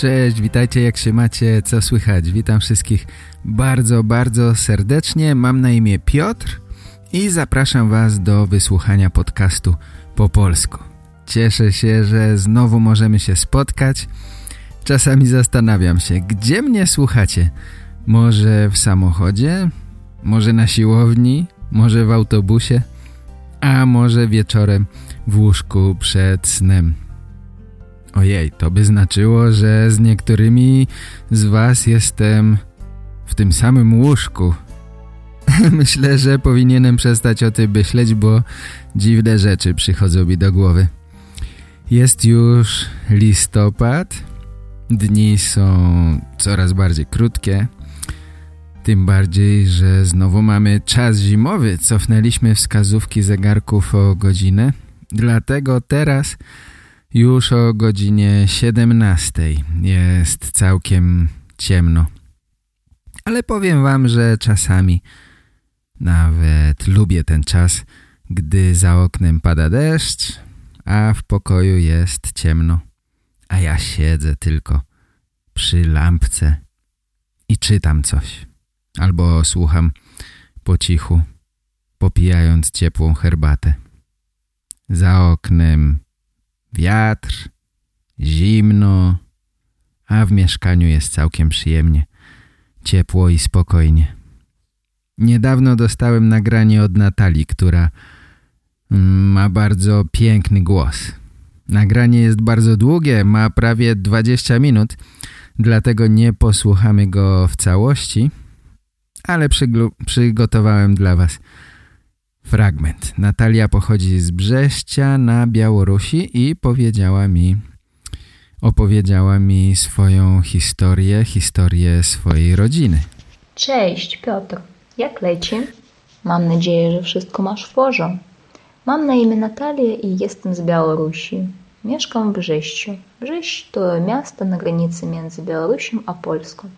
Cześć, witajcie, jak się macie, co słychać? Witam wszystkich bardzo, bardzo serdecznie. Mam na imię Piotr i zapraszam Was do wysłuchania podcastu po polsku. Cieszę się, że znowu możemy się spotkać. Czasami zastanawiam się, gdzie mnie słuchacie? Może w samochodzie? Może na siłowni? Może w autobusie? A może wieczorem w łóżku przed snem? Ojej, to by znaczyło, że z niektórymi z was jestem w tym samym łóżku. Myślę, że powinienem przestać o tym myśleć, bo dziwne rzeczy przychodzą mi do głowy. Jest już listopad, dni są coraz bardziej krótkie, tym bardziej, że znowu mamy czas zimowy. Cofnęliśmy wskazówki zegarków o godzinę, dlatego teraz już o godzinie 17 jest całkiem ciemno. Ale powiem wam, że czasami nawet lubię ten czas, gdy za oknem pada deszcz, a w pokoju jest ciemno, a ja siedzę tylko przy lampce i czytam coś. Albo słucham po cichu, popijając ciepłą herbatę. Za oknem wiatr, zimno, a w mieszkaniu jest całkiem przyjemnie, ciepło i spokojnie. Niedawno dostałem nagranie od Natalii, która mm, ma bardzo piękny głos. Nagranie jest bardzo długie, ma prawie 20 minut, dlatego nie posłuchamy go w całości, ale przygotowałem dla Was fragment. Natalia pochodzi z Brześcia na Białorusi i powiedziała mi, opowiedziała mi swoją historię, historię swojej rodziny. Cześć Piotr, jak leci? Mam nadzieję, że wszystko masz w porządku. Mam na imię Natalia i jestem z Białorusi. Mieszkam w Brześciu. Brześć to miasto na granicy między Białorusią a Polską.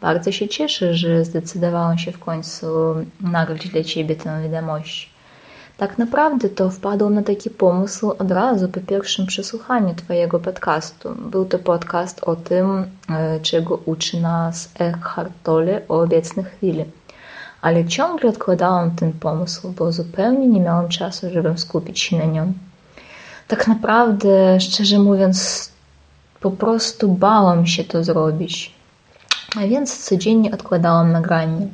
Bardzo się cieszę, że zdecydowałam się w końcu nagrać dla Ciebie tę wiadomość. Tak naprawdę to wpadłam na taki pomysł od razu po pierwszym przesłuchaniu Twojego podcastu. Był to podcast o tym, czego uczy nas Eckhart Tolle o obecnej chwili. Ale ciągle odkładałam ten pomysł, bo zupełnie nie miałam czasu, żeby skupić się na nią. Tak naprawdę, szczerze mówiąc, po prostu bałam się to zrobić więc codziennie odkładałam nagranie.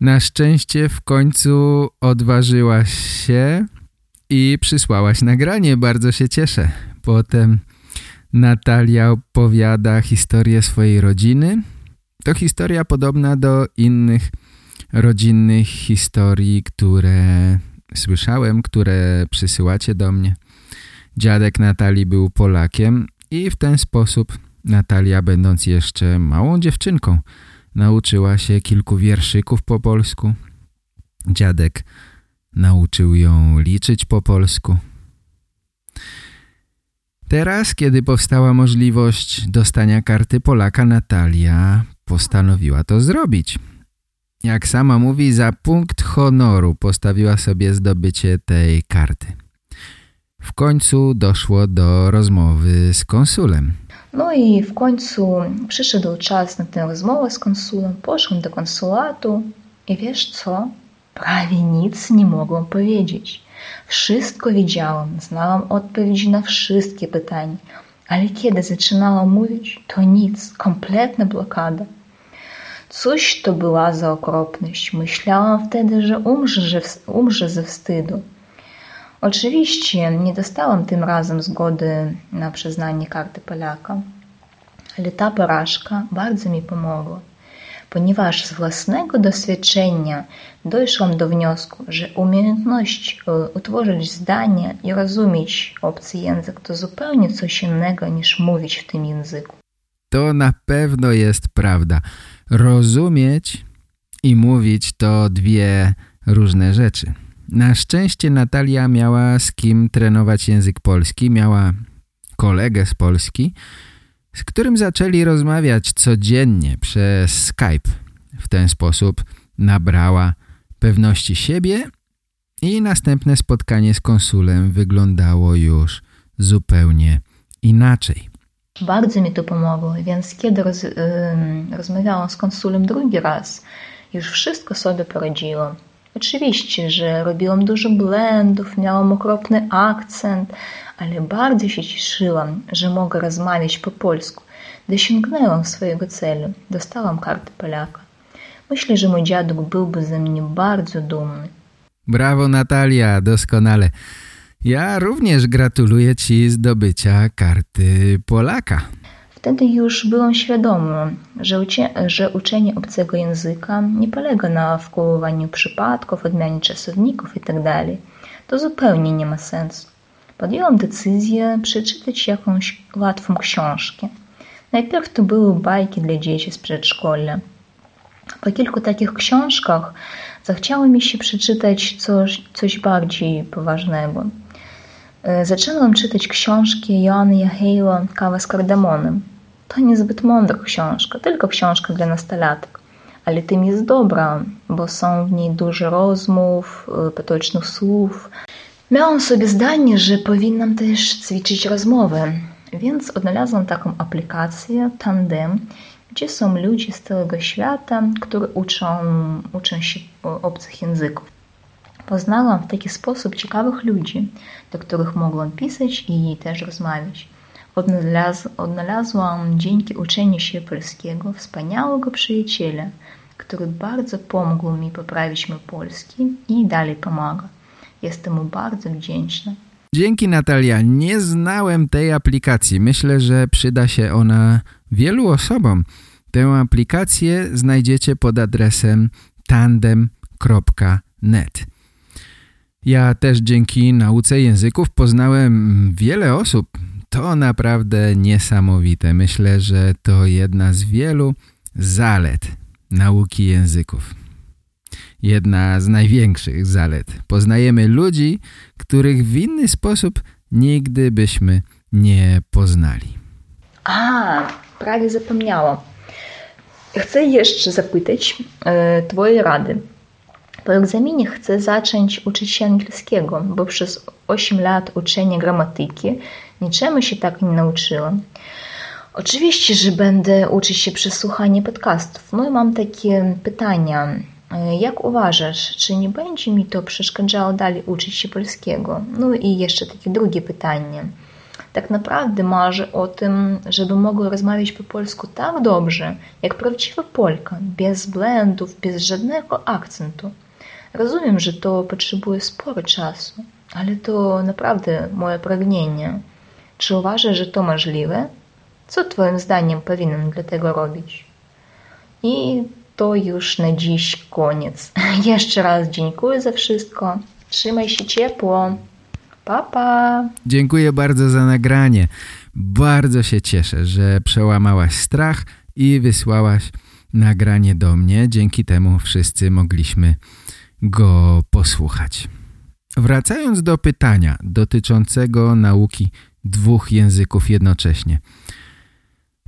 Na szczęście w końcu odważyłaś się i przysłałaś nagranie. Bardzo się cieszę. Potem Natalia opowiada historię swojej rodziny. To historia podobna do innych rodzinnych historii, które słyszałem, które przysyłacie do mnie. Dziadek Natalii był Polakiem i w ten sposób Natalia, będąc jeszcze małą dziewczynką, nauczyła się kilku wierszyków po polsku. Dziadek nauczył ją liczyć po polsku. Teraz, kiedy powstała możliwość dostania karty Polaka, Natalia postanowiła to zrobić. Jak sama mówi, za punkt honoru postawiła sobie zdobycie tej karty. W końcu doszło do rozmowy z konsulem. No i w końcu przyszedł czas na tę rozmowę z konsulem, poszłam do konsulatu i wiesz co? Prawie nic nie mogłam powiedzieć. Wszystko wiedziałam, znałam odpowiedzi na wszystkie pytania, ale kiedy zaczynałam mówić, to nic, kompletna blokada. Cóż to była za okropność. Myślałam wtedy, że umrze, że umrze ze wstydu. Oczywiście nie dostałam tym razem zgody na przyznanie karty Polaka, ale ta porażka bardzo mi pomogła, ponieważ z własnego doświadczenia doszłam do wniosku, że umiejętność utworzyć zdanie i rozumieć obcy język to zupełnie coś innego niż mówić w tym języku. To na pewno jest prawda. Rozumieć i mówić to dwie różne rzeczy. Na szczęście Natalia miała z kim trenować język polski, miała kolegę z Polski, z którym zaczęli rozmawiać codziennie przez Skype. W ten sposób nabrała pewności siebie i następne spotkanie z konsulem wyglądało już zupełnie inaczej. Bardzo mi to pomogło, więc kiedy roz, rozmawiałam z konsulem drugi raz, już wszystko sobie poradziłam. Oczywiście, że robiłam dużo blendów, miałam okropny akcent, ale bardzo się cieszyłam, że mogę rozmawiać po polsku. Dosięgnęłam swojego celu, dostałam kartę Polaka. Myślę, że mój dziadek byłby ze mnie bardzo dumny. Brawo Natalia, doskonale. Ja również gratuluję Ci zdobycia karty Polaka. Wtedy już byłam świadoma, że, ucie, że uczenie obcego języka nie polega na wkołowaniu przypadków, odmianie czasowników itd. To zupełnie nie ma sensu. Podjęłam decyzję przeczytać jakąś łatwą książkę. Najpierw to były bajki dla dzieci z przedszkola. Po kilku takich książkach zachciało mi się przeczytać coś, coś bardziej poważnego. Zaczęłam czytać książki Joanny Jahejło Kawa z kardamonem. To niezbyt mądra książka, tylko książka dla nastolatek. Ale tym jest dobra, bo są w niej dużo rozmów, potocznych słów. Miałam sobie zdanie, że powinnam też ćwiczyć rozmowę, więc odnalazłam taką aplikację Tandem, gdzie są ludzie z całego świata, którzy uczą, uczą się obcych języków. Poznałam w taki sposób ciekawych ludzi, do których mogłam pisać i też rozmawiać. Odnalaz, odnalazłam dzięki uczeniu się polskiego wspaniałego przyjaciela, który bardzo pomógł mi poprawić mój polski i dalej pomaga. Jestem mu bardzo wdzięczna. Dzięki Natalia. Nie znałem tej aplikacji. Myślę, że przyda się ona wielu osobom. Tę aplikację znajdziecie pod adresem tandem.net. Ja też dzięki nauce języków poznałem wiele osób. To naprawdę niesamowite. Myślę, że to jedna z wielu zalet nauki języków. Jedna z największych zalet. Poznajemy ludzi, których w inny sposób nigdy byśmy nie poznali. A, prawie zapomniałam. Chcę jeszcze zapytać e, Twoje rady. Po egzaminie chcę zacząć uczyć się angielskiego, bo przez 8 lat uczenia gramatyki niczemu się tak nie nauczyłam. Oczywiście, że będę uczyć się przez słuchanie podcastów. No i mam takie pytania. Jak uważasz, czy nie będzie mi to przeszkadzało dalej uczyć się polskiego? No i jeszcze takie drugie pytanie. Tak naprawdę marzę o tym, żeby mogła rozmawiać po polsku tak dobrze, jak prawdziwa Polka, bez blendów, bez żadnego akcentu. Rozumiem, że to potrzebuje sporo czasu, ale to naprawdę moje pragnienie. Czy uważasz, że to możliwe? Co Twoim zdaniem powinienem dla tego robić? I to już na dziś koniec. Jeszcze raz dziękuję za wszystko. Trzymaj się ciepło. Papa. Pa. Dziękuję bardzo za nagranie. Bardzo się cieszę, że przełamałaś strach i wysłałaś nagranie do mnie. Dzięki temu wszyscy mogliśmy go posłuchać. Wracając do pytania dotyczącego nauki dwóch języków jednocześnie.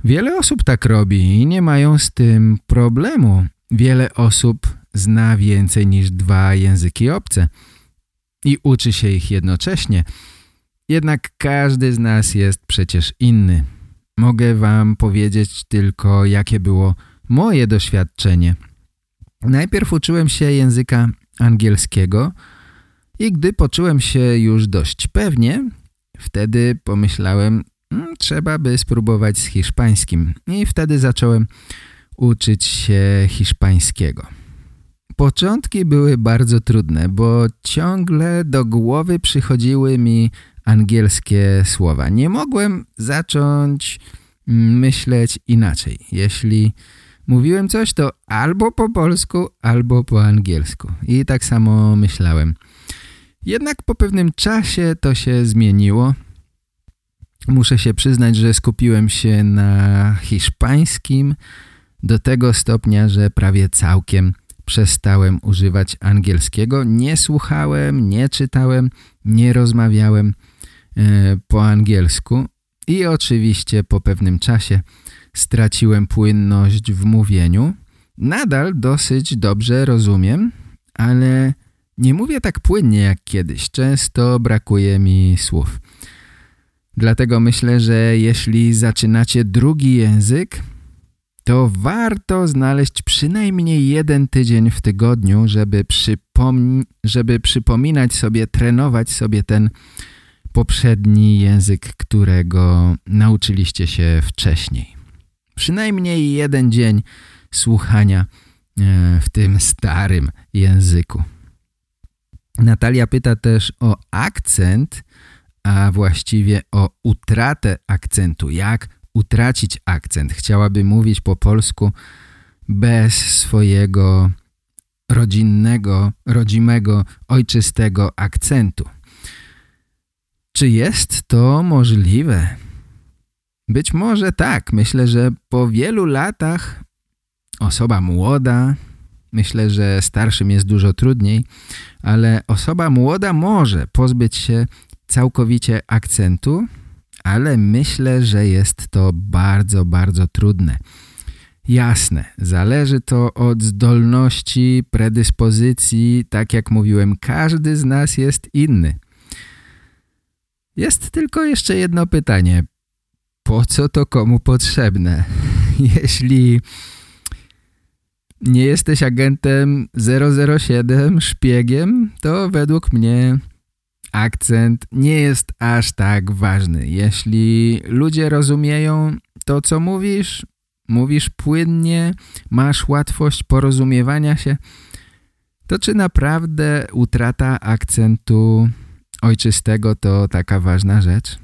Wiele osób tak robi i nie mają z tym problemu. Wiele osób zna więcej niż dwa języki obce i uczy się ich jednocześnie. Jednak każdy z nas jest przecież inny. Mogę wam powiedzieć tylko, jakie było moje doświadczenie. Najpierw uczyłem się języka angielskiego i gdy poczułem się już dość pewnie, wtedy pomyślałem, hmm, trzeba by spróbować z hiszpańskim i wtedy zacząłem uczyć się hiszpańskiego. Początki były bardzo trudne, bo ciągle do głowy przychodziły mi angielskie słowa. Nie mogłem zacząć myśleć inaczej. Jeśli mówiłem coś, to albo po polsku, albo po angielsku. I tak samo myślałem. Jednak po pewnym czasie to się zmieniło Muszę się przyznać, że skupiłem się na hiszpańskim do tego stopnia, że prawie całkiem przestałem używać angielskiego. Nie słuchałem, nie czytałem, nie rozmawiałem e, po angielsku i oczywiście po pewnym czasie straciłem płynność w mówieniu. Nadal dosyć dobrze rozumiem, ale nie mówię tak płynnie jak kiedyś. Często brakuje mi słów. Dlatego myślę, że jeśli zaczynacie drugi język, to warto znaleźć przynajmniej jeden tydzień w tygodniu, żeby, żeby przypominać sobie, trenować sobie ten poprzedni język, którego nauczyliście się wcześniej. Przynajmniej jeden dzień słuchania e, w tym starym języku. Natalia pyta też o akcent, a właściwie o utratę akcentu. Jak utracić akcent? Chciałaby mówić po polsku bez swojego rodzinnego, rodzimego, ojczystego akcentu. Czy jest to możliwe? Być może tak. Myślę, że po wielu latach osoba młoda, myślę, że starszym jest dużo trudniej, ale osoba młoda może pozbyć się całkowicie akcentu, ale myślę, że jest to bardzo, bardzo trudne. Jasne, zależy to od zdolności, predyspozycji, tak jak mówiłem, każdy z nas jest inny. Jest tylko jeszcze jedno pytanie. Po co to komu potrzebne? Jeśli nie jesteś agentem 007, szpiegiem, to według mnie akcent nie jest aż tak ważny. Jeśli ludzie rozumieją to, co mówisz, mówisz płynnie, masz łatwość porozumiewania się, to czy naprawdę utrata akcentu ojczystego to taka ważna rzecz?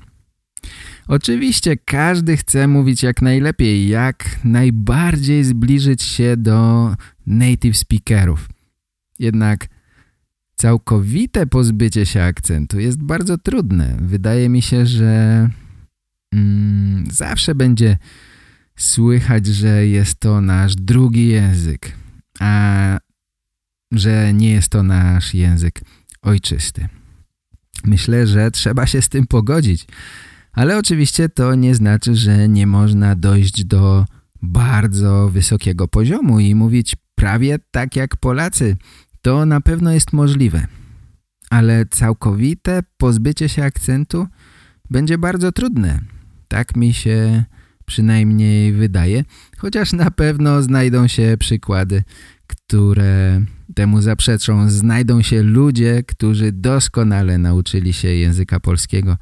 Oczywiście każdy chce mówić jak najlepiej, jak najbardziej zbliżyć się do native speakerów. Jednak całkowite pozbycie się akcentu jest bardzo trudne. Wydaje mi się, że mm, zawsze będzie słychać, że jest to nasz drugi język, a że nie jest to nasz język ojczysty. Myślę, że trzeba się z tym pogodzić. Ale oczywiście to nie znaczy, że nie można dojść do bardzo wysokiego poziomu i mówić prawie tak jak Polacy. To na pewno jest możliwe. Ale całkowite pozbycie się akcentu będzie bardzo trudne. Tak mi się przynajmniej wydaje. Chociaż na pewno znajdą się przykłady, które temu zaprzeczą. Znajdą się ludzie, którzy doskonale nauczyli się języka polskiego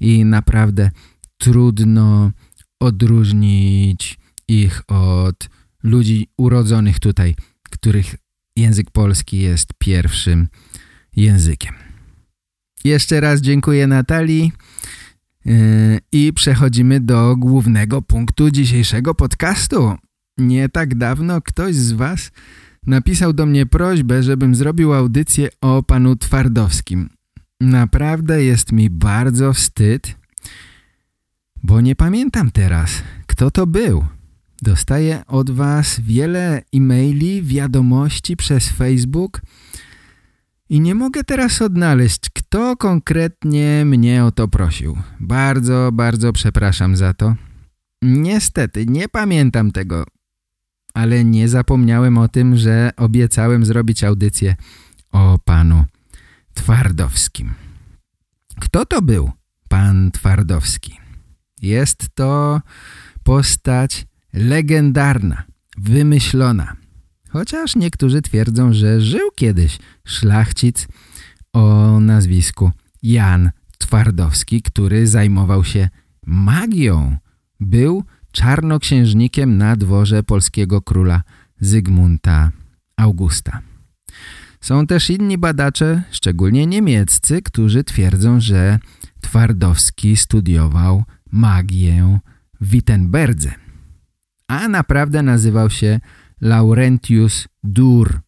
i naprawdę trudno odróżnić ich od ludzi urodzonych tutaj, których język polski jest pierwszym językiem. Jeszcze raz dziękuję Natalii yy, i przechodzimy do głównego punktu dzisiejszego podcastu. Nie tak dawno ktoś z Was napisał do mnie prośbę, żebym zrobił audycję o panu Twardowskim. Naprawdę jest mi bardzo wstyd, bo nie pamiętam teraz, kto to był. Dostaję od was wiele e-maili, wiadomości przez Facebook i nie mogę teraz odnaleźć, kto konkretnie mnie o to prosił. Bardzo, bardzo przepraszam za to. Niestety, nie pamiętam tego, ale nie zapomniałem o tym, że obiecałem zrobić audycję o panu Twardowskim. Kto to był pan Twardowski? Jest to postać legendarna, wymyślona. Chociaż niektórzy twierdzą, że żył kiedyś szlachcic o nazwisku Jan Twardowski, który zajmował się magią. Był czarnoksiężnikiem na dworze polskiego króla Zygmunta Augusta. Są też inni badacze, szczególnie niemieccy, którzy twierdzą, że Twardowski studiował magię w Wittenberdze, a naprawdę nazywał się Laurentius Dur,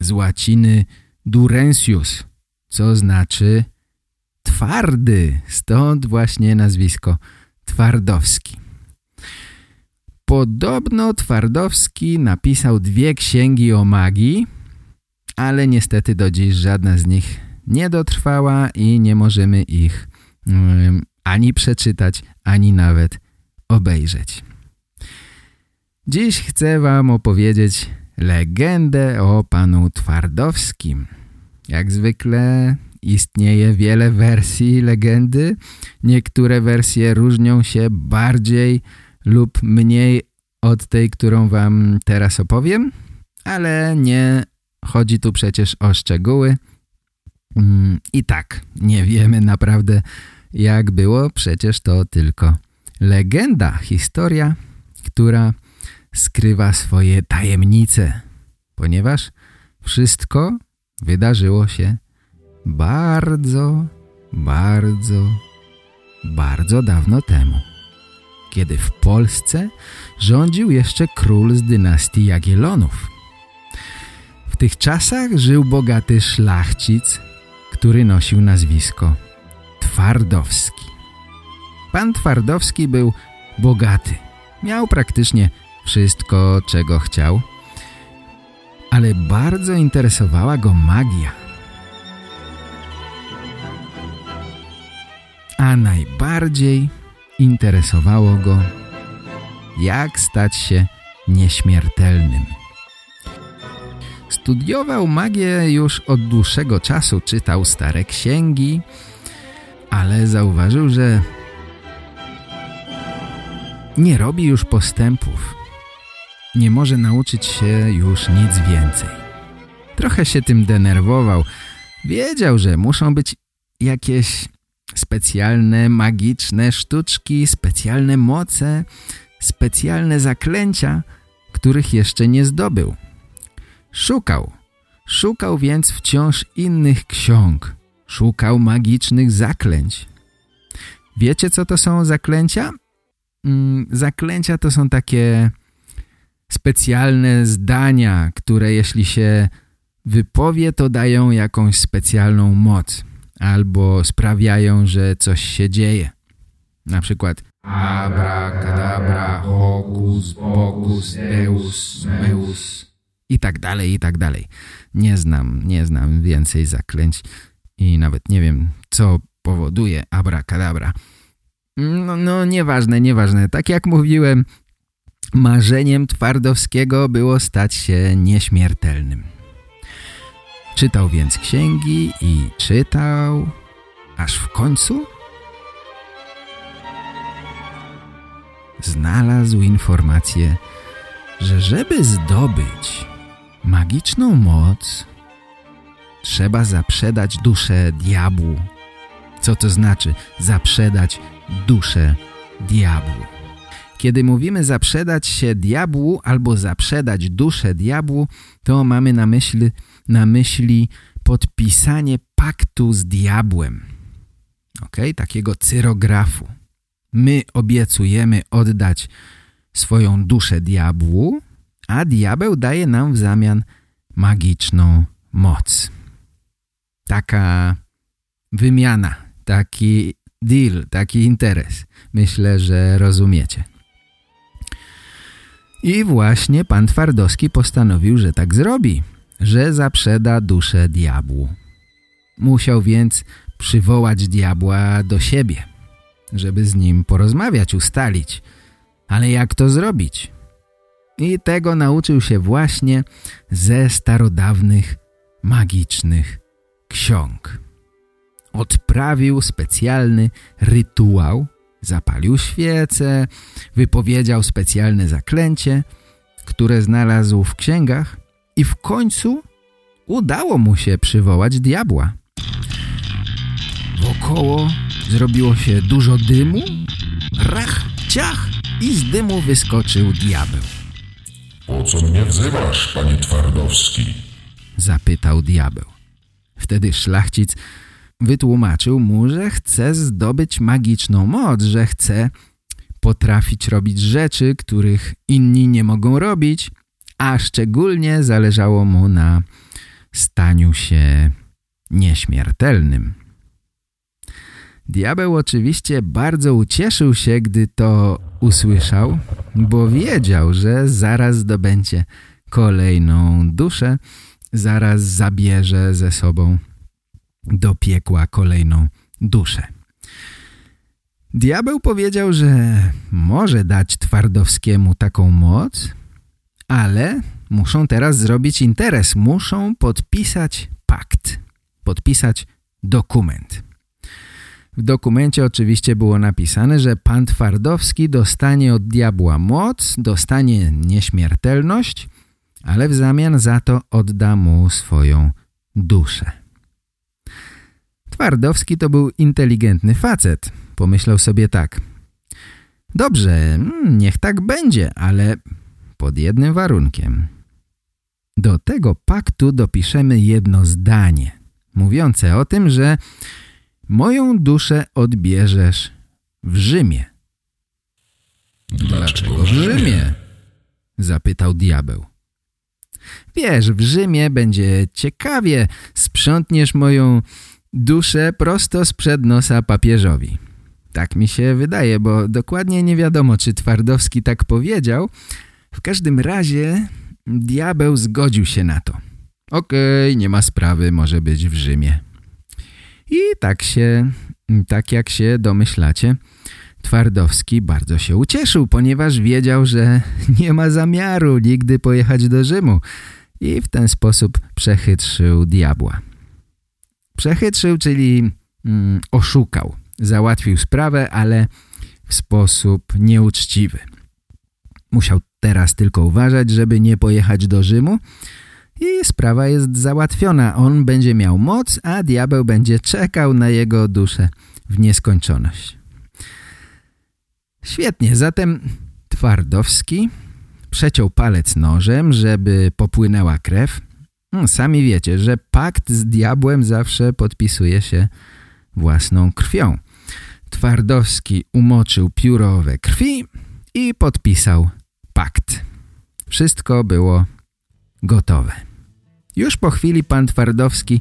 z łaciny Durensius, co znaczy twardy, stąd właśnie nazwisko Twardowski. Podobno Twardowski napisał dwie księgi o magii, ale niestety do dziś żadna z nich nie dotrwała i nie możemy ich um, ani przeczytać, ani nawet obejrzeć. Dziś chcę wam opowiedzieć legendę o panu Twardowskim. Jak zwykle istnieje wiele wersji legendy. Niektóre wersje różnią się bardziej lub mniej od tej, którą wam teraz opowiem, ale nie chodzi tu przecież o szczegóły. Mm, I tak, nie wiemy naprawdę jak było, przecież to tylko legenda, historia, która skrywa swoje tajemnice, ponieważ wszystko wydarzyło się bardzo, bardzo, bardzo dawno temu, kiedy w Polsce rządził jeszcze król z dynastii Jagiellonów. W tych czasach żył bogaty szlachcic, który nosił nazwisko Twardowski. Pan Twardowski był bogaty. Miał praktycznie wszystko, czego chciał, ale bardzo interesowała go magia. A najbardziej interesowało go, jak stać się nieśmiertelnym. Studiował magię już od dłuższego czasu, czytał stare księgi, ale zauważył, że nie robi już postępów. Nie może nauczyć się już nic więcej. Trochę się tym denerwował. Wiedział, że muszą być jakieś specjalne magiczne sztuczki, specjalne moce, specjalne zaklęcia, których jeszcze nie zdobył. Szukał. Szukał więc wciąż innych ksiąg. Szukał magicznych zaklęć. Wiecie, co to są zaklęcia? Mm, zaklęcia to są takie specjalne zdania, które jeśli się wypowie, to dają jakąś specjalną moc albo sprawiają, że coś się dzieje. Na przykład abracadabra, hocus, pocus, deus, meus i tak dalej, i tak dalej. Nie znam, nie znam więcej zaklęć i nawet nie wiem, co powoduje abracadabra. No, no nieważne, nieważne. Tak jak mówiłem, marzeniem Twardowskiego było stać się nieśmiertelnym. Czytał więc księgi i czytał, aż w końcu znalazł informację, że żeby zdobyć magiczną moc, trzeba zaprzedać duszę diabłu. Co to znaczy zaprzedać duszę diabłu? Kiedy mówimy zaprzedać się diabłu albo zaprzedać duszę diabłu, to mamy na myśli, na myśli podpisanie paktu z diabłem. Ok? Takiego cyrografu. My obiecujemy oddać swoją duszę diabłu, a diabeł daje nam w zamian magiczną moc. Taka wymiana, taki deal, taki interes. Myślę, że rozumiecie. I właśnie pan Twardowski postanowił, że tak zrobi, że zaprzeda duszę diabłu. Musiał więc przywołać diabła do siebie, żeby z nim porozmawiać, ustalić. Ale jak to zrobić? I tego nauczył się właśnie ze starodawnych, magicznych ksiąg. Odprawił specjalny rytuał, zapalił świecę, wypowiedział specjalne zaklęcie, które znalazł w księgach i w końcu udało mu się przywołać diabła. Wokoło zrobiło się dużo dymu, rach, ciach i z dymu wyskoczył diabeł. Po co mnie wzywasz, panie Twardowski? Zapytał diabeł. Wtedy szlachcic wytłumaczył mu, że chce zdobyć magiczną moc, że chce potrafić robić rzeczy, których inni nie mogą robić, a szczególnie zależało mu na staniu się nieśmiertelnym. Diabeł oczywiście bardzo ucieszył się, gdy to usłyszał, bo wiedział, że zaraz zdobędzie kolejną duszę, zaraz zabierze ze sobą do piekła kolejną duszę. Diabeł powiedział, że może dać Twardowskiemu taką moc, ale muszą teraz zrobić interes, muszą podpisać pakt, podpisać dokument. W dokumencie oczywiście było napisane, że pan Twardowski dostanie od diabła moc, dostanie nieśmiertelność, ale w zamian za to odda mu swoją duszę. Twardowski to był inteligentny facet. Pomyślał sobie tak. Dobrze, mm, niech tak będzie, ale pod jednym warunkiem. Do tego paktu dopiszemy jedno zdanie, mówiące o tym, że moją duszę odbierzesz w Rzymie. Dlaczego w Rzymie? Zapytał diabeł. Wiesz, w Rzymie będzie ciekawie, sprzątniesz moją duszę prosto sprzed nosa papieżowi. Tak mi się wydaje, bo dokładnie nie wiadomo, czy Twardowski tak powiedział. W każdym razie diabeł zgodził się na to. Okej, okay, nie ma sprawy, może być w Rzymie. I tak się, tak jak się domyślacie, Twardowski bardzo się ucieszył, ponieważ wiedział, że nie ma zamiaru nigdy pojechać do Rzymu i w ten sposób przechytrzył diabła. Przechytrzył, czyli mm, oszukał. Załatwił sprawę, ale w sposób nieuczciwy. Musiał teraz tylko uważać, żeby nie pojechać do Rzymu i sprawa jest załatwiona. On będzie miał moc, a diabeł będzie czekał na jego duszę w nieskończoność. Świetnie, zatem Twardowski przeciął palec nożem, żeby popłynęła krew. Hmm, sami wiecie, że pakt z diabłem zawsze podpisuje się własną krwią. Twardowski umoczył pióro we krwi i podpisał pakt. Wszystko było gotowe. Już po chwili pan Twardowski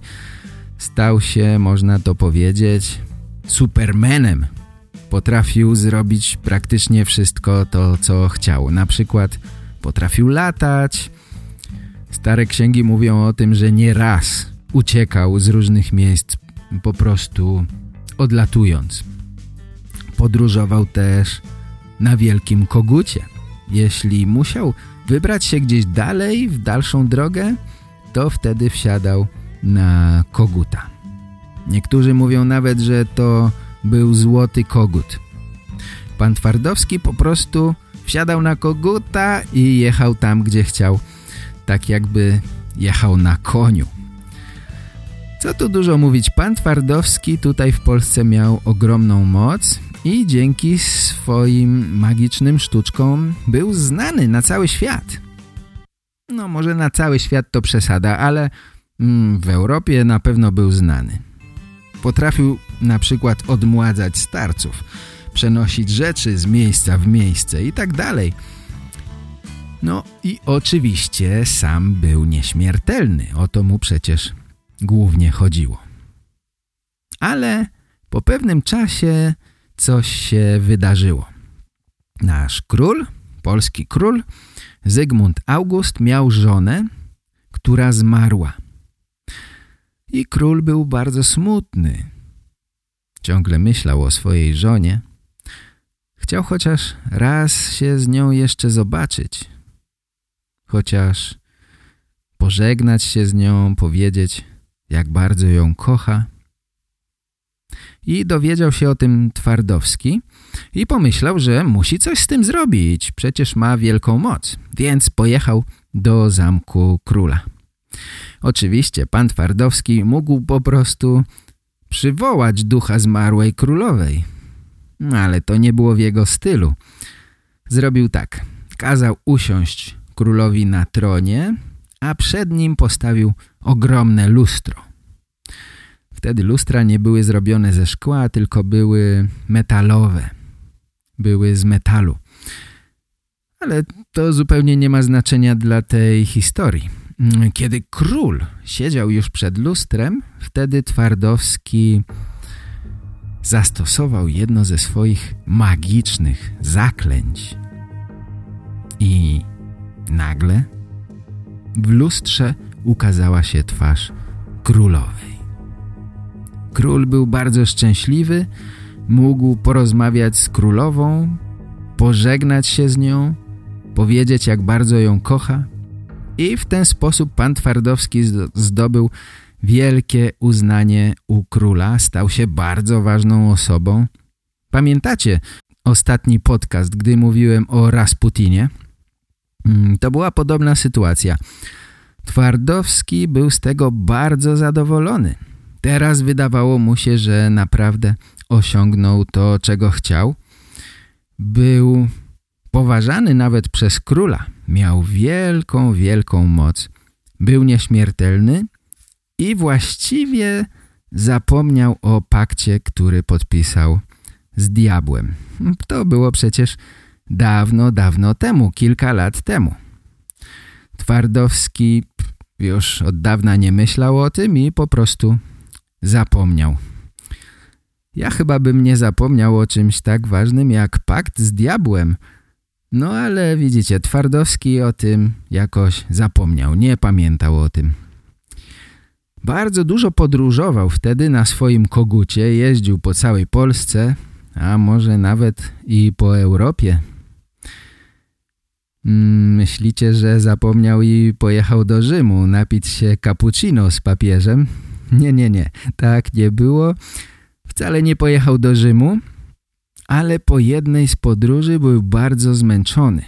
stał się, można to powiedzieć, supermenem. Potrafił zrobić praktycznie wszystko to, co chciał. Na przykład potrafił latać. Stare księgi mówią o tym, że nie raz uciekał z różnych miejsc po prostu odlatując. Podróżował też na wielkim kogucie. Jeśli musiał wybrać się gdzieś dalej, w dalszą drogę, to wtedy wsiadał na koguta. Niektórzy mówią nawet, że to był złoty kogut. Pan Twardowski po prostu wsiadał na koguta i jechał tam, gdzie chciał. Tak jakby jechał na koniu. Co tu dużo mówić, pan Twardowski tutaj w Polsce miał ogromną moc i dzięki swoim magicznym sztuczkom był znany na cały świat. No może na cały świat to przesada, ale mm, w Europie na pewno był znany. Potrafił na przykład odmładzać starców, przenosić rzeczy z miejsca w miejsce i tak dalej. No i oczywiście sam był nieśmiertelny, o to mu przecież głównie chodziło. Ale po pewnym czasie coś się wydarzyło. Nasz król, polski król, Zygmunt August miał żonę, która zmarła. I król był bardzo smutny. Ciągle myślał o swojej żonie. Chciał chociaż raz się z nią jeszcze zobaczyć. Chociaż pożegnać się z nią, powiedzieć, jak bardzo ją kocha. I dowiedział się o tym Twardowski i pomyślał, że musi coś z tym zrobić, przecież ma wielką moc, więc pojechał do zamku króla. Oczywiście pan Twardowski mógł po prostu przywołać ducha zmarłej królowej, ale to nie było w jego stylu. Zrobił tak, kazał usiąść królowi na tronie, a przed nim postawił ogromne lustro. Wtedy lustra nie były zrobione ze szkła, tylko były metalowe. Były z metalu. Ale to zupełnie nie ma znaczenia dla tej historii. Kiedy król siedział już przed lustrem, wtedy Twardowski zastosował jedno ze swoich magicznych zaklęć. I nagle w lustrze ukazała się twarz królowej. Król był bardzo szczęśliwy, mógł porozmawiać z królową, pożegnać się z nią, powiedzieć jak bardzo ją kocha i w ten sposób pan Twardowski zdobył wielkie uznanie u króla, stał się bardzo ważną osobą. Pamiętacie ostatni podcast, gdy mówiłem o Rasputinie? Mm, to była podobna sytuacja. Twardowski był z tego bardzo zadowolony. Teraz wydawało mu się, że naprawdę osiągnął to, czego chciał. Był poważany nawet przez króla. Miał wielką, wielką moc. Był nieśmiertelny i właściwie zapomniał o pakcie, który podpisał z diabłem. To było przecież dawno, dawno temu, kilka lat temu. Twardowski już od dawna nie myślał o tym i po prostu zapomniał. Ja chyba bym nie zapomniał o czymś tak ważnym jak pakt z diabłem. No ale widzicie, Twardowski o tym jakoś zapomniał, nie pamiętał o tym. Bardzo dużo podróżował wtedy na swoim kogucie, jeździł po całej Polsce, a może nawet i po Europie. Mm, myślicie, że zapomniał i pojechał do Rzymu napić się cappuccino z papieżem? Nie, nie, nie. Tak nie było. Wcale nie pojechał do Rzymu, ale po jednej z podróży był bardzo zmęczony.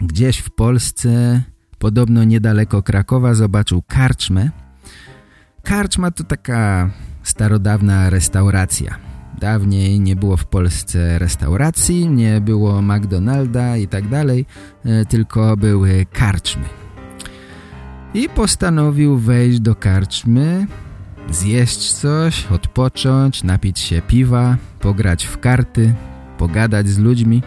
Gdzieś w Polsce, podobno niedaleko Krakowa, zobaczył karczmę. Karczma to taka starodawna restauracja. Dawniej nie było w Polsce restauracji, nie było McDonalda i tak dalej, e, tylko były karczmy. I postanowił wejść do karczmy, zjeść coś, odpocząć, napić się piwa, pograć w karty, pogadać z ludźmi.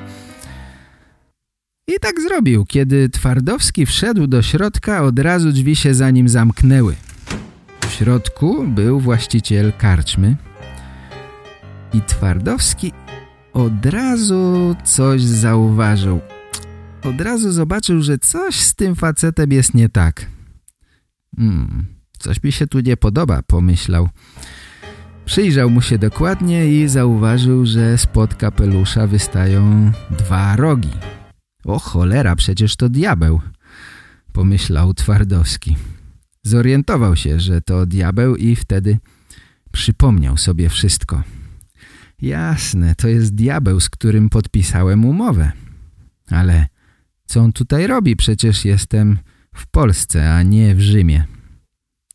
I tak zrobił. Kiedy Twardowski wszedł do środka, od razu drzwi się za nim zamknęły. W środku był właściciel karczmy i Twardowski od razu coś zauważył. Od razu zobaczył, że coś z tym facetem jest nie tak. Hmm, coś mi się tu nie podoba, pomyślał. Przyjrzał mu się dokładnie i zauważył, że spod kapelusza wystają dwa rogi. O cholera, przecież to diabeł, pomyślał Twardowski. Zorientował się, że to diabeł i wtedy przypomniał sobie wszystko. Jasne, to jest diabeł, z którym podpisałem umowę. Ale co on tutaj robi? Przecież jestem w Polsce, a nie w Rzymie.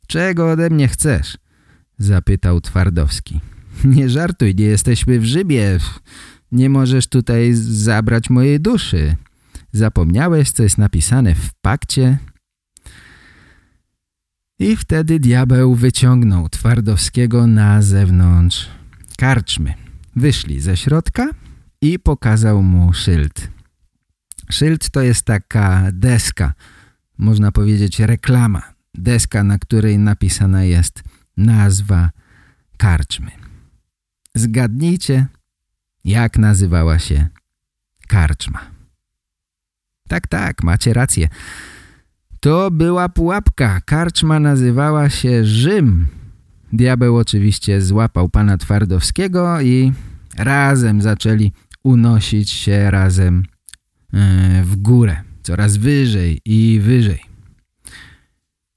Czego ode mnie chcesz? Zapytał Twardowski. Nie żartuj, nie jesteśmy w Rzymie. Nie możesz tutaj zabrać mojej duszy. Zapomniałeś, co jest napisane w pakcie? I wtedy diabeł wyciągnął Twardowskiego na zewnątrz karczmy. Wyszli ze środka i pokazał mu szyld. Szyld to jest taka deska, można powiedzieć reklama. Deska, na której napisana jest nazwa karczmy. Zgadnijcie, jak nazywała się karczma. Tak, tak, macie rację. To była pułapka. Karczma nazywała się Rzym. Diabeł oczywiście złapał pana Twardowskiego i razem zaczęli unosić się razem e, w górę. Coraz wyżej i wyżej.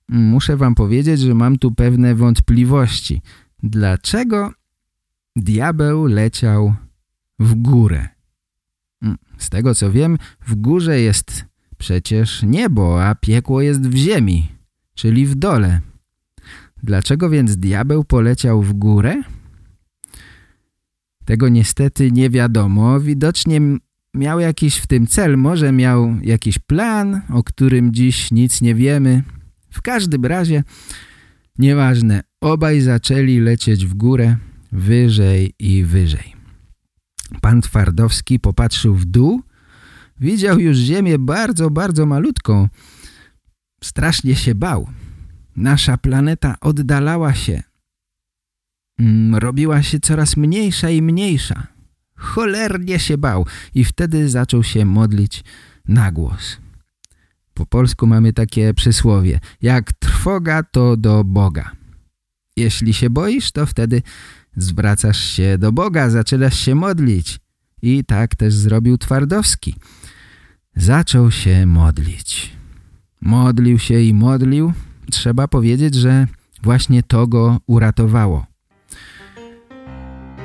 Muszę wam powiedzieć, że mam tu pewne wątpliwości. Dlaczego diabeł leciał w górę? Mm, z tego co wiem, w górze jest przecież niebo, a piekło jest w ziemi, czyli w dole. Dlaczego więc diabeł poleciał w górę? Tego niestety nie wiadomo. Widocznie miał jakiś w tym cel, może miał jakiś plan, o którym dziś nic nie wiemy. W każdym razie, nieważne, obaj zaczęli lecieć w górę, wyżej i wyżej. Pan Twardowski popatrzył w dół, widział już ziemię bardzo, bardzo malutką. Strasznie się bał. Nasza planeta oddalała się. mm, robiła się coraz mniejsza i mniejsza. Cholernie się bał i wtedy zaczął się modlić na głos. Po polsku mamy takie przysłowie. Jak trwoga, to do Boga. Jeśli się boisz, to wtedy zwracasz się do Boga, zaczynasz się modlić. I tak też zrobił Twardowski. Zaczął się modlić. Modlił się i modlił. Trzeba powiedzieć, że właśnie to go uratowało.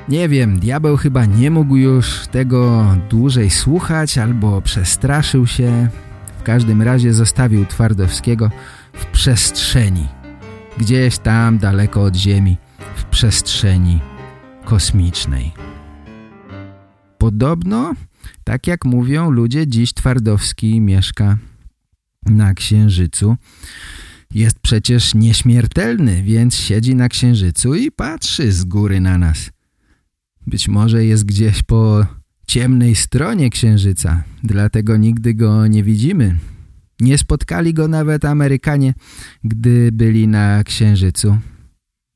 Nie wiem, diabeł chyba nie mógł już tego dłużej słuchać albo przestraszył się. W każdym razie zostawił Twardowskiego w przestrzeni. Gdzieś tam daleko od Ziemi, w przestrzeni kosmicznej. Podobno, tak jak mówią ludzie, dziś Twardowski mieszka na Księżycu. Jest przecież nieśmiertelny, więc siedzi na Księżycu i patrzy z góry na nas. Być może jest gdzieś po ciemnej stronie Księżyca, dlatego nigdy go nie widzimy. Nie spotkali go nawet Amerykanie, gdy byli na Księżycu.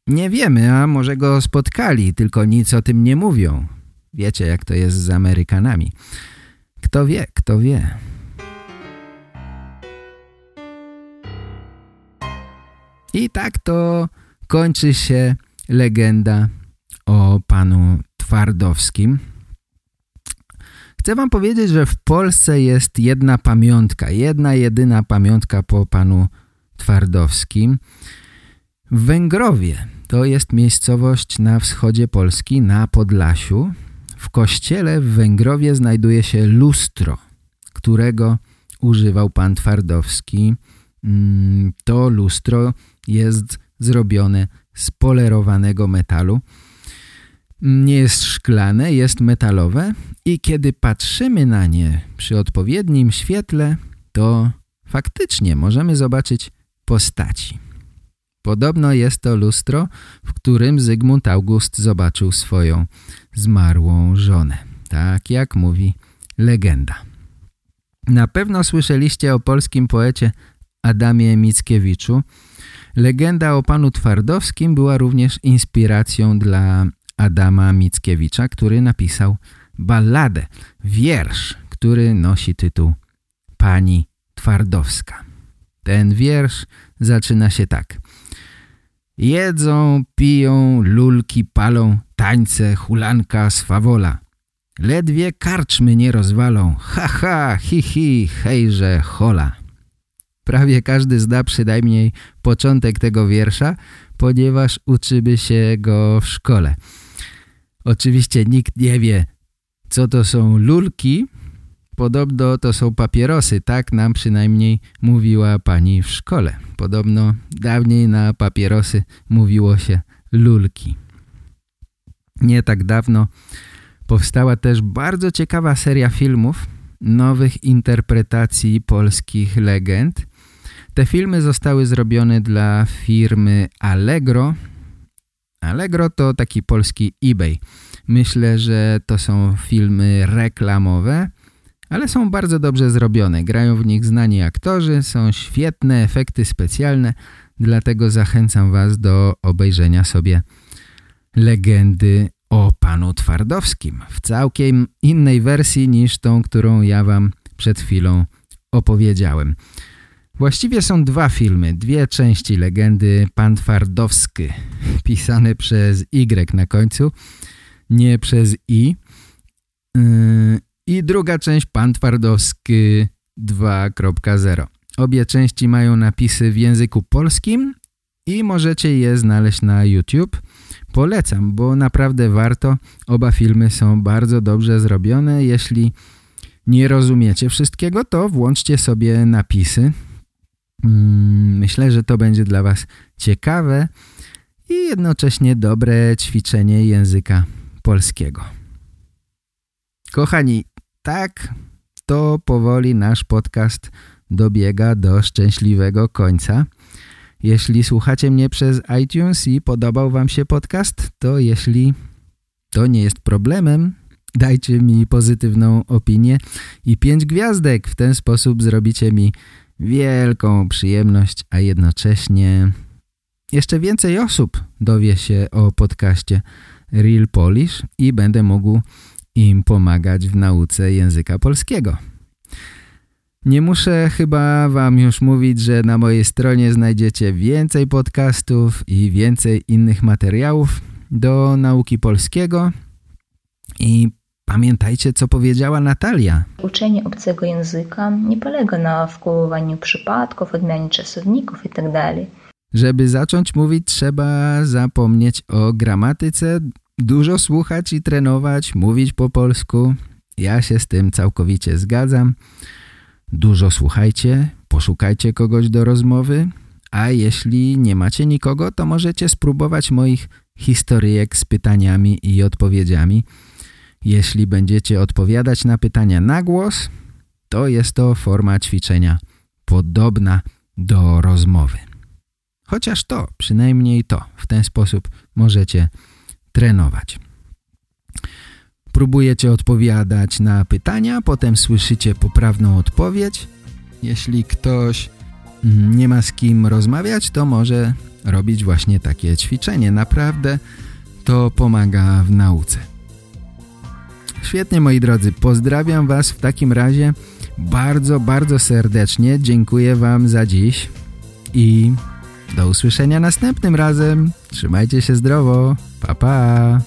Nie wiemy, a może go spotkali, tylko nic o tym nie mówią. Wiecie, jak to jest z Amerykanami. Kto wie, kto wie. I tak to kończy się legenda o panu Twardowskim. Chcę wam powiedzieć, że w Polsce jest jedna pamiątka, jedna jedyna pamiątka po panu Twardowskim. W Węgrowie, to jest miejscowość na wschodzie Polski, na Podlasiu. W kościele w Węgrowie znajduje się lustro, którego używał pan Twardowski. Mm, to lustro jest zrobione z polerowanego metalu nie jest szklane, jest metalowe i kiedy patrzymy na nie przy odpowiednim świetle, to faktycznie możemy zobaczyć postaci. Podobno jest to lustro, w którym Zygmunt August zobaczył swoją zmarłą żonę. Tak jak mówi legenda. Na pewno słyszeliście o polskim poecie Adamie Mickiewiczu. Legenda o panu Twardowskim była również inspiracją dla Adama Mickiewicza, który napisał balladę, wiersz, który nosi tytuł Pani Twardowska. Ten wiersz zaczyna się tak. Jedzą, piją, lulki palą, tańce, hulanka, swawola. Ledwie karczmy nie rozwalą, ha ha, hi hi, hejże, hola. Prawie każdy zda przynajmniej początek tego wiersza, ponieważ uczymy się go w szkole. Oczywiście nikt nie wie, co to są lulki. Podobno to są papierosy, tak nam przynajmniej mówiła pani w szkole. Podobno dawniej na papierosy mówiło się lulki. Nie tak dawno powstała też bardzo ciekawa seria filmów, nowych interpretacji polskich legend. Te filmy zostały zrobione dla firmy Allegro, Allegro to taki polski eBay. Myślę, że to są filmy reklamowe, ale są bardzo dobrze zrobione. Grają w nich znani aktorzy, są świetne efekty specjalne, dlatego zachęcam Was do obejrzenia sobie legendy o panu Twardowskim w całkiem innej wersji niż tą, którą ja Wam przed chwilą opowiedziałem. Właściwie są dwa filmy, dwie części legendy Pan Twardowski, pisane przez Y na końcu, nie przez I. Yy, I druga część Pan Twardowski 2.0. Obie części mają napisy w języku polskim i możecie je znaleźć na YouTube. Polecam, bo naprawdę warto. Oba filmy są bardzo dobrze zrobione. Jeśli nie rozumiecie wszystkiego, to włączcie sobie napisy myślę, że to będzie dla Was ciekawe i jednocześnie dobre ćwiczenie języka polskiego. Kochani, tak to powoli nasz podcast dobiega do szczęśliwego końca. Jeśli słuchacie mnie przez iTunes i podobał Wam się podcast, to jeśli to nie jest problemem, dajcie mi pozytywną opinię i pięć gwiazdek. W ten sposób zrobicie mi wielką przyjemność, a jednocześnie jeszcze więcej osób dowie się o podcaście Real Polish i będę mógł im pomagać w nauce języka polskiego. Nie muszę chyba wam już mówić, że na mojej stronie znajdziecie więcej podcastów i więcej innych materiałów do nauki polskiego i pamiętajcie, co powiedziała Natalia. Uczenie obcego języka nie polega na wkoływaniu przypadków, odmianie czasowników itd. Żeby zacząć mówić, trzeba zapomnieć o gramatyce, dużo słuchać i trenować, mówić po polsku. Ja się z tym całkowicie zgadzam. Dużo słuchajcie, poszukajcie kogoś do rozmowy, a jeśli nie macie nikogo, to możecie spróbować moich historyjek z pytaniami i odpowiedziami. Jeśli będziecie odpowiadać na pytania na głos, to jest to forma ćwiczenia podobna do rozmowy. Chociaż to, przynajmniej to, w ten sposób możecie trenować. Próbujecie odpowiadać na pytania, potem słyszycie poprawną odpowiedź. Jeśli ktoś nie ma z kim rozmawiać, to może robić właśnie takie ćwiczenie. Naprawdę to pomaga w nauce. Świetnie moi drodzy, pozdrawiam Was w takim razie bardzo, bardzo serdecznie. Dziękuję Wam za dziś i do usłyszenia następnym razem. Trzymajcie się zdrowo. Pa, pa.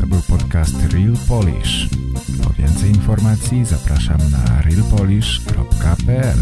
To był podcast Real Polish. Po więcej informacji zapraszam na realpolish.pl